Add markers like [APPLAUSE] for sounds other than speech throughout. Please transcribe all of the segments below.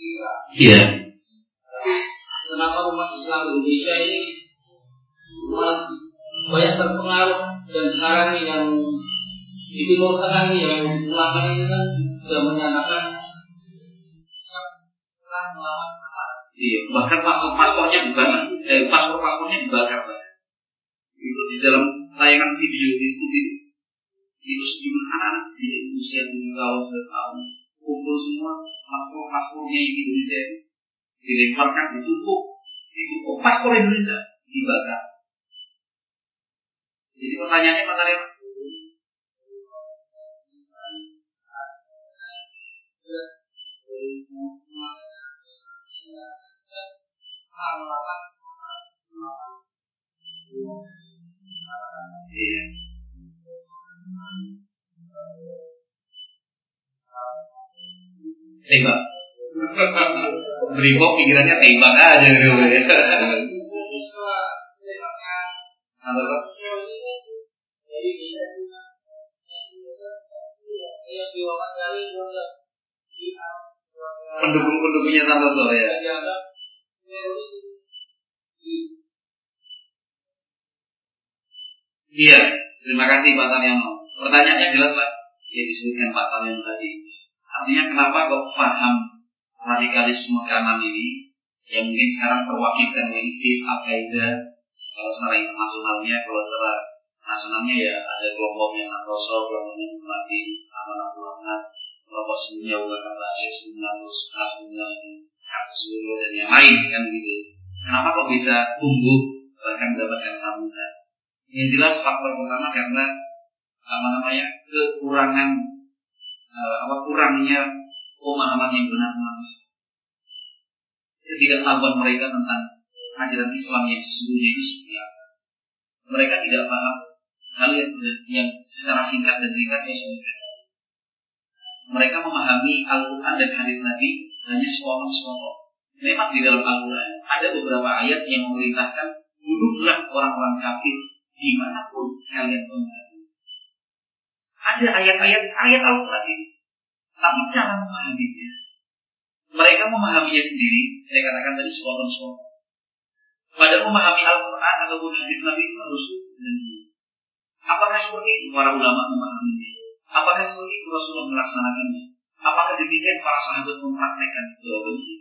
Iya. Kenapa umat Islam Indonesia ini malah banyak terpengaruh dan sekarang ini yang di Timur Tengah ini yang ulama ini kan sudah menyatakan Iya, bahkan paspor paspornya dibakar, eh, paspor paspornya dibakar. Itu di dalam tayangan video itu itu, itu sejumlah anak-anak di usia tujuh tahun, tahun kumpul semua paspor paspornya yang Indonesia dilemparkan ditumpuk, ditumpuk paspor Indonesia dibakar. Jadi pertanyaannya Pak Tarek, Iya. Tembak. [LAUGHS] Brimob pikirannya tembak aja gitu ya. Pendukung-pendukungnya Santoso ya. Iya, terima kasih Pak Taryono. Pertanyaannya jelas Pak, ya disebutkan Pak Taryono tadi. Artinya kenapa kok paham radikalisme kanan ini yang mungkin sekarang terwakilkan oleh ISIS, Al-Qaeda, kalau secara internasionalnya, kalau secara nasionalnya ya ada kelompoknya Santoso, kelompoknya Muhammadin, Amanah Ulama, kelompok sebelumnya Ulama Basis, terus sebelumnya Seluruh dan yang lain kan gitu. Kenapa kok bisa tumbuh bahkan mendapatkan sambutan? Yang jelas faktor pertama karena apa namanya kekurangan uh, apa kurangnya pemahaman yang benar tentang Islam. Ketidaktahuan mereka tentang ajaran Islam yang sesungguhnya itu seperti apa. Mereka tidak paham hal yang, yang secara singkat dan ringkas saya sebutkan. Mereka memahami Al-Quran dan hadis Nabi hanya sepotong-sepotong. Memang di dalam Al-Quran ada beberapa ayat yang memerintahkan bunuhlah orang-orang kafir di mana pun kalian berada. Ada ayat-ayat ayat Al-Quran ini. Tapi cara memahaminya. Mereka memahaminya sendiri, saya katakan tadi sepotong-sepotong. Pada memahami Al-Quran ataupun hadis Nabi itu harus Apakah seperti itu para ulama memahaminya? Apakah seperti itu Rasulullah melaksanakannya? Apakah demikian para sahabat mempraktekkan jawabannya?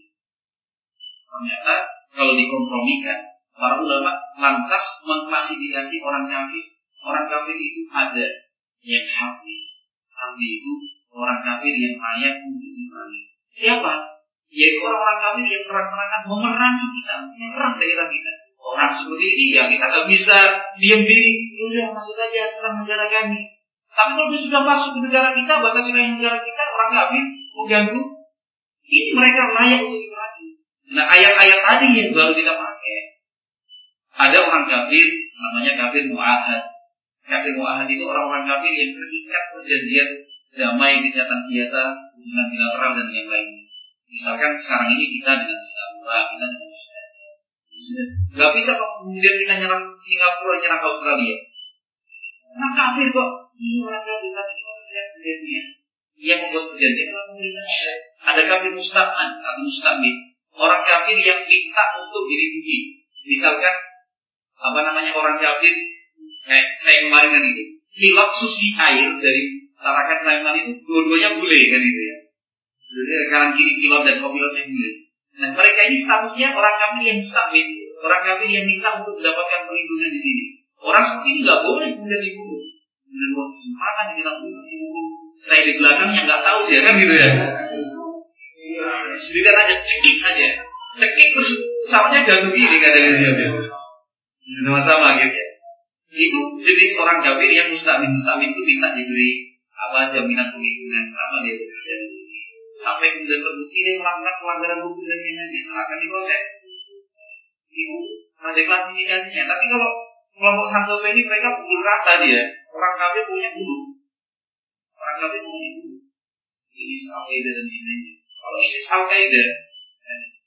Ternyata kalau dikompromikan, para ulama lantas mengklasifikasi orang kafir. Orang kafir itu ada yang kafir. Kafir itu orang kafir yang layak untuk diperangi. Siapa? Yaitu orang-orang kafir yang terang-terangan memerangi kita, menyerang daerah kita. Orang seperti ini ya kita tak bisa diam diri. Udah masuk aja serang negara kami. Tapi kalau dia sudah masuk ke negara kita, bahkan sudah negara kita, orang kafir mengganggu. Ini mereka layak untuk diperangi. Nah ayat-ayat tadi yang baru kita pakai. Ada orang kafir, namanya kafir mu'ahad. Kafir mu'ahad itu orang-orang kafir yang terikat perjanjian damai, kejahatan biasa, hubungan bilateral dan yang lainnya. Misalkan sekarang ini kita dengan Singapura, kita dengan Australia. Gak bisa kok kemudian kita nyerang Singapura, nyerang Australia. Nah kafir kok. Ini orang kafir, tapi kita tidak perjanjian. Yang membuat perjanjian adalah pemerintah. Ada kafir musta'man, kafir musta'min. Orang kafir yang minta untuk dilindungi. Misalkan, apa namanya orang kafir, kayak saya kemarin kan itu. Pilot susi air dari tarakan Sulaiman itu dua-duanya boleh kan itu ya. Jadi kanan kiri pilot dan kopilotnya boleh. Nah mereka ini statusnya orang kafir yang musta'min. Orang kafir yang minta untuk mendapatkan perlindungan di sini. Orang seperti ini nggak boleh kemudian dibunuh. Kemudian buat kesempatan kita dibunuh. Saya di belakangnya nggak tahu dia kan gitu ya. Sedikit aja cekik aja. Cekik terus salahnya jatuh kiri kadang dia dia. Sama-sama gitu ya. Itu jenis orang kafir yang musta'min musta'min itu minta diberi apa jaminan perlindungan apa dia bekerja. Sampai kemudian terbukti dia melakukan pelanggaran hukum dan lainnya akan diproses. Itu ada klasifikasinya. Tapi kalau kelompok Santoso ini mereka pukul rata dia. Orang kafir punya bunuh. Orang kafir punya bunuh. Ini Al-Qaeda dan lainnya. Kalau ISIS Al-Qaeda,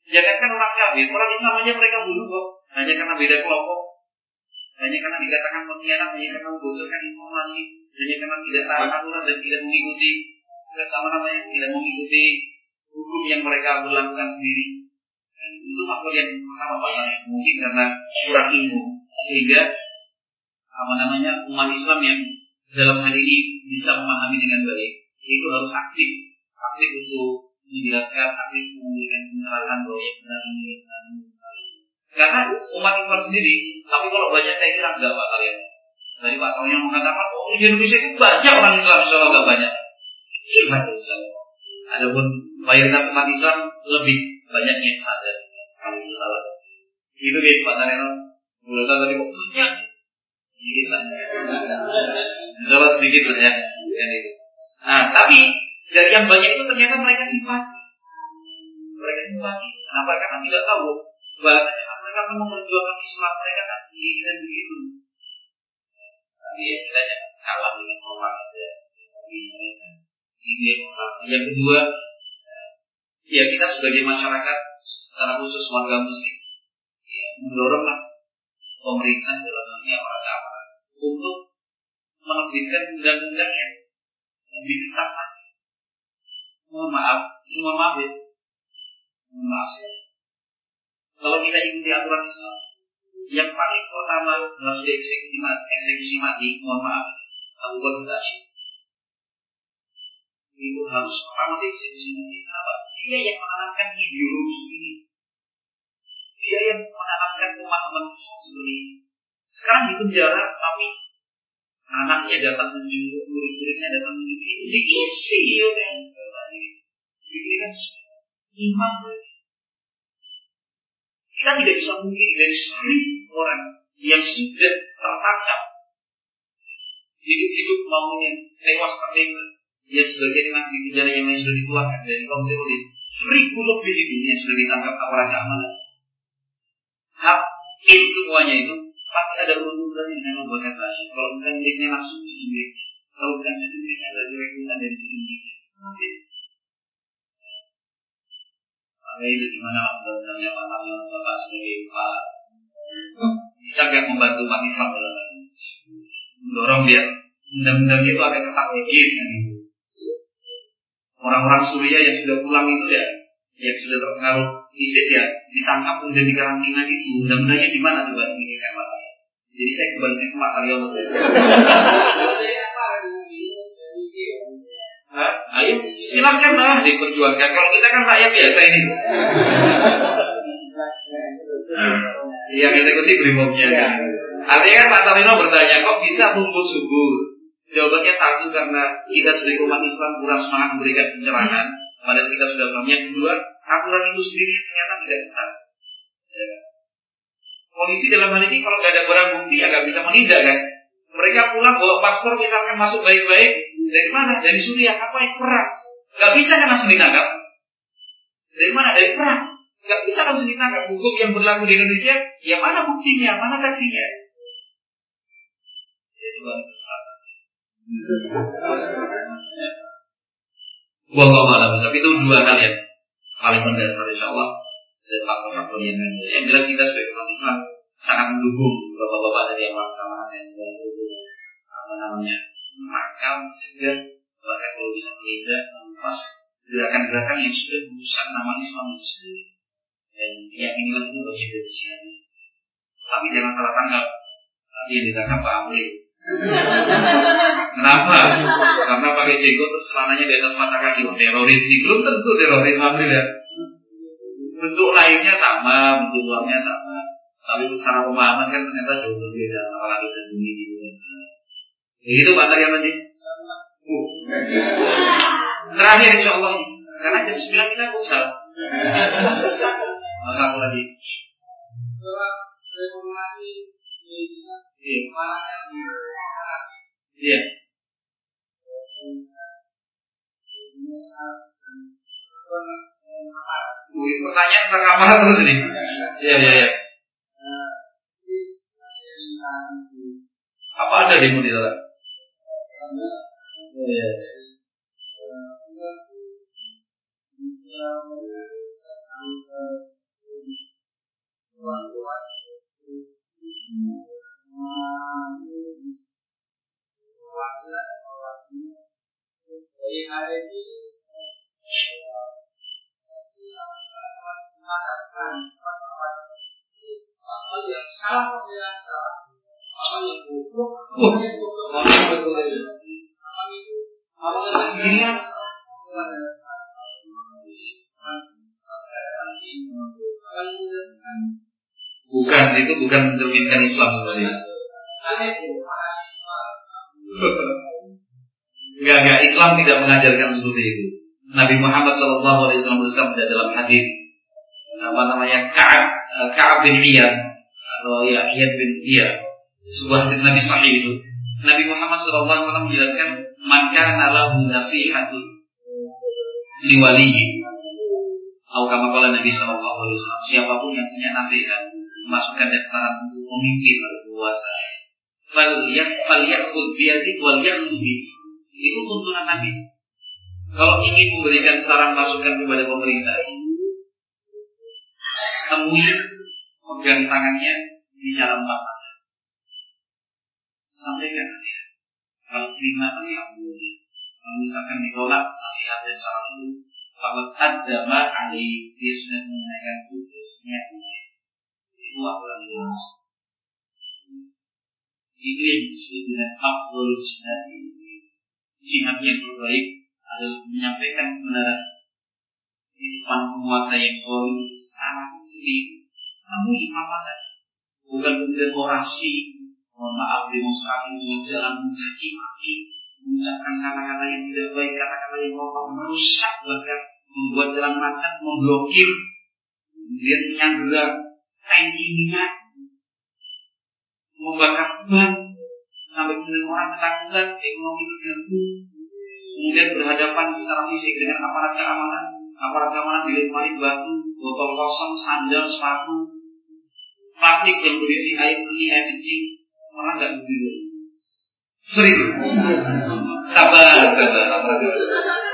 jangankan orang kafir, orang Islam aja mereka bunuh kok. Hanya karena beda kelompok. Hanya karena dikatakan pengkhianat, hanya karena membocorkan informasi, hanya karena tidak taat aturan dan tidak mengikuti apa namanya tidak mengikuti hukum yang mereka berlakukan sendiri. Dan itu faktor yang pertama Pak Mungkin karena kurang ilmu. Sehingga apa namanya umat Islam yang dalam hal ini bisa memahami dengan baik. Itu harus aktif aktif untuk menjelaskan aktif memberikan pencerahan bahwa yang benar ini benar karena umat Islam sendiri tapi kalau banyak saya kira enggak pak kalian dari Pak Tony yang mengatakan oh di Indonesia itu banyak orang Islam Insya Allah enggak banyak. Siapa itu Adapun mayoritas umat Islam lebih banyak yang sadar. Kalau itu salah. Itu dia Pak Tareno Menurut tadi kok banyak? Sedikit lah. Insya sedikit lah ya. Nah tapi dari yang banyak itu ternyata mereka simpati. Mereka simpati. Kenapa? Karena tidak tahu bahasanya mereka akan memperjuangkan Islam mereka kan begini dan begitu tapi ya kita jangan kalah dengan orang aja ini yang kedua ya kita sebagai masyarakat secara khusus warga muslim ya, mendoronglah pemerintah dalam hal ini aparat aparat untuk menerbitkan undang-undang yang lebih ketat. Mohon maaf, mohon maaf ya. Mohon maaf ya. Kalau kita ikuti aturan Islam, yang paling pertama harus dieksekusi mati, eksekusi mati, mohon maaf, Abu Bakar Bashir. Itu harus pertama dieksekusi mati. Kenapa? Dia yang menanamkan ideologi ini. Dia yang menanamkan pemahaman sesat seperti ini. Sekarang di penjara, tapi anaknya datang menjenguk, murid-muridnya datang menjenguk, diisi ya kan. Ini kan imam. Kita tidak bisa mungkin dari seribu orang yang sudah tertangkap hidup-hidup maupun tewas tertembak yang sebagian masih penjara yang lain sudah dikeluarkan dari kaum teroris seribu lebih itu yang sudah ditangkap aparat keamanan hampir semuanya itu pasti ada urutan yang memang buat kasih kalau bukan miliknya langsung miliknya kalau bukan miliknya ada direkrutan dari cucu itu di mana undang-undangnya Pak Tamil Bapak sebagai kepala. Sangat membantu umat Islam dalam hal mendorong dia. Undang-undang itu agak ketat dikit gitu orang-orang Suriah yang sudah pulang itu ya yang sudah terpengaruh ISIS ya ditangkap kemudian dikarantina itu undang-undangnya di mana coba? Kan Pak jadi saya kembali ke Pak Aryono Lah diperjuangkan. Kalau kita kan rakyat biasa ini. Yang eksekusi brimobnya. Artinya kan Pak Tarino bertanya, kok bisa bumbu subur? Jawabannya satu karena kita sebagai umat Islam kurang semangat memberikan pencerahan. Padahal kita sudah paham. Kedua, aturan itu sendiri ternyata tidak ketat. Ya. Polisi dalam hal ini kalau nggak ada barang bukti ya nggak bisa menindak kan. Mereka pulang bawa paspor misalkan masuk baik-baik dari mana? Dari Suriah apa yang perang? Gak bisa kan langsung ditangkap. Dari mana? Dari perang. Gak bisa langsung ditangkap. Hukum yang berlaku di Indonesia, ya mana buktinya, mana saksinya? Wallahu a'lam Tapi itu dua hal yang paling mendasar insya Allah dan faktor-faktor yang lain. Yang jelas kita sebagai umat Islam sangat mendukung bapak-bapak dari yang melaksanakan dan apa namanya makam juga kalau bisa menindak pas gerakan-gerakan yang sudah merusak nama Islam itu sendiri dan yang inilah itu bagian dari Zionis. Tapi jangan salah tangkap. Tapi yang ditangkap Pak Amri Kenapa? Karena pakai jenggot terus celananya di atas mata kaki. Oh, teroris ini belum tentu teroris ya. Bentuk lahirnya sama, bentuk luarnya sama. Tapi secara pemahaman kan ternyata jauh berbeda. Apalagi dan begini. Begitu Pak. Uh. Terakhir insya Allah Karena jam 9 kita pusat. Masa aku lagi. Iya. Iya. Pertanyaan tentang amalan terus ini. Iya, iya, iya. Apa ada di di ඔය Bukan, itu bukan mencerminkan Islam sebenarnya. Enggak, enggak. Islam tidak mengajarkan seperti itu. Nabi Muhammad SAW bersabda dalam hadis apa namanya Kaab Kaab bin Iyad atau ya bin Iyad sebuah hadis Nabi Sahih itu. Nabi Muhammad SAW menjelaskan man kana lahu nasihatun liwaliyi atau kama kala Nabi Shallallahu Alaihi Wasallam siapa pun yang punya nasihat masukan dan saran untuk pemimpin atau berkuasa. Fal yak fal wal itu tuntunan Nabi. Kalau ingin memberikan saran masukan kepada pemerintah temui pegang tangannya bicara empat mata sampaikan nasihat kalau terima kan ya kalau misalkan ditolak nasihat dan saran itu kalau ada ma ali dia sudah menunaikan tugasnya. Itu adalah luas itu yang disebut dengan afdol jihad jihad yang terbaik adalah menyampaikan kebenaran. Di depan penguasa yang korup sangat sulit namun imamat bukan kemudian orasi mohon maaf demonstrasi dengan jalan mencaci maki mengucapkan kata-kata yang tidak baik kata-kata yang kotor merusak bahkan membuat jalan macet, memblokir, kemudian menyandera tangki minyak, membakar ban, sampai kemudian orang ketakutan, ekonomi terganggu, kemudian berhadapan secara fisik dengan aparat keamanan, aparat keamanan dilempari batu, botol kosong, sandal, sepatu, plastik yang berisi air seni, air kencing, orang nggak begitu. Sering. Sabar, sabar.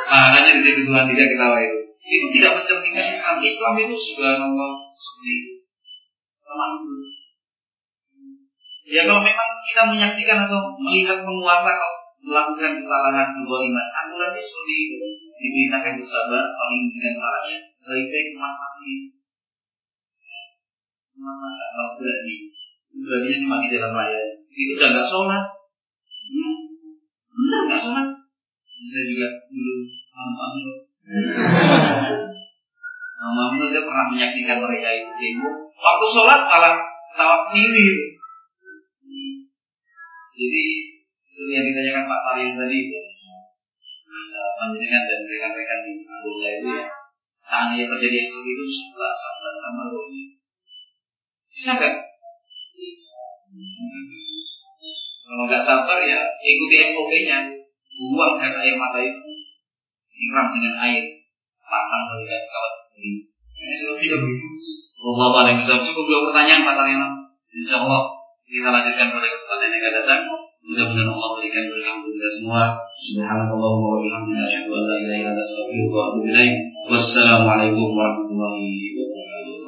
Makanya di situ Tuhan tidak ketawa itu. Itu tidak mencerminkan Islam. Islam itu subhanallah seperti itu. Ya kalau memang kita menyaksikan atau melihat penguasa kalau melakukan kesalahan kezaliman, aturannya seperti itu. Diberitakan bersabar, paling dengan salahnya, baik-baik mati. Mama kalau berani, berani cuma di dalam layar. Itu udah nggak sholat. Hmm. Benar nggak sholat? Saya juga dulu Alhamdulillah. [LAUGHS] Alhamdulillah saya pernah menyaksikan mereka itu demo. Waktu sholat malah tawaf diri. Jadi seperti yang ditanyakan Pak Tarian tadi, panjenengan dan rekan-rekan di Alhamdulillah itu ya, seandainya terjadi seperti itu, sabar, sabar, sama Bisa nggak? Kalau nggak sabar ya ikuti SOP-nya, buang gas air mata itu. Siram dengan air. Pasang mereka kawat ini ini sudah tidak begitu Allah paling bisa cukup dua pertanyaan Pak Taryono Insya Allah kita lanjutkan pada kesempatan yang akan datang. Mudah-mudahan Allah berikan berkah untuk kita semua. Subhanallah wa bihamdihi asyhadu an la ilaha illa anta astaghfiruka wa atubu ilaik. Wassalamualaikum warahmatullahi wabarakatuh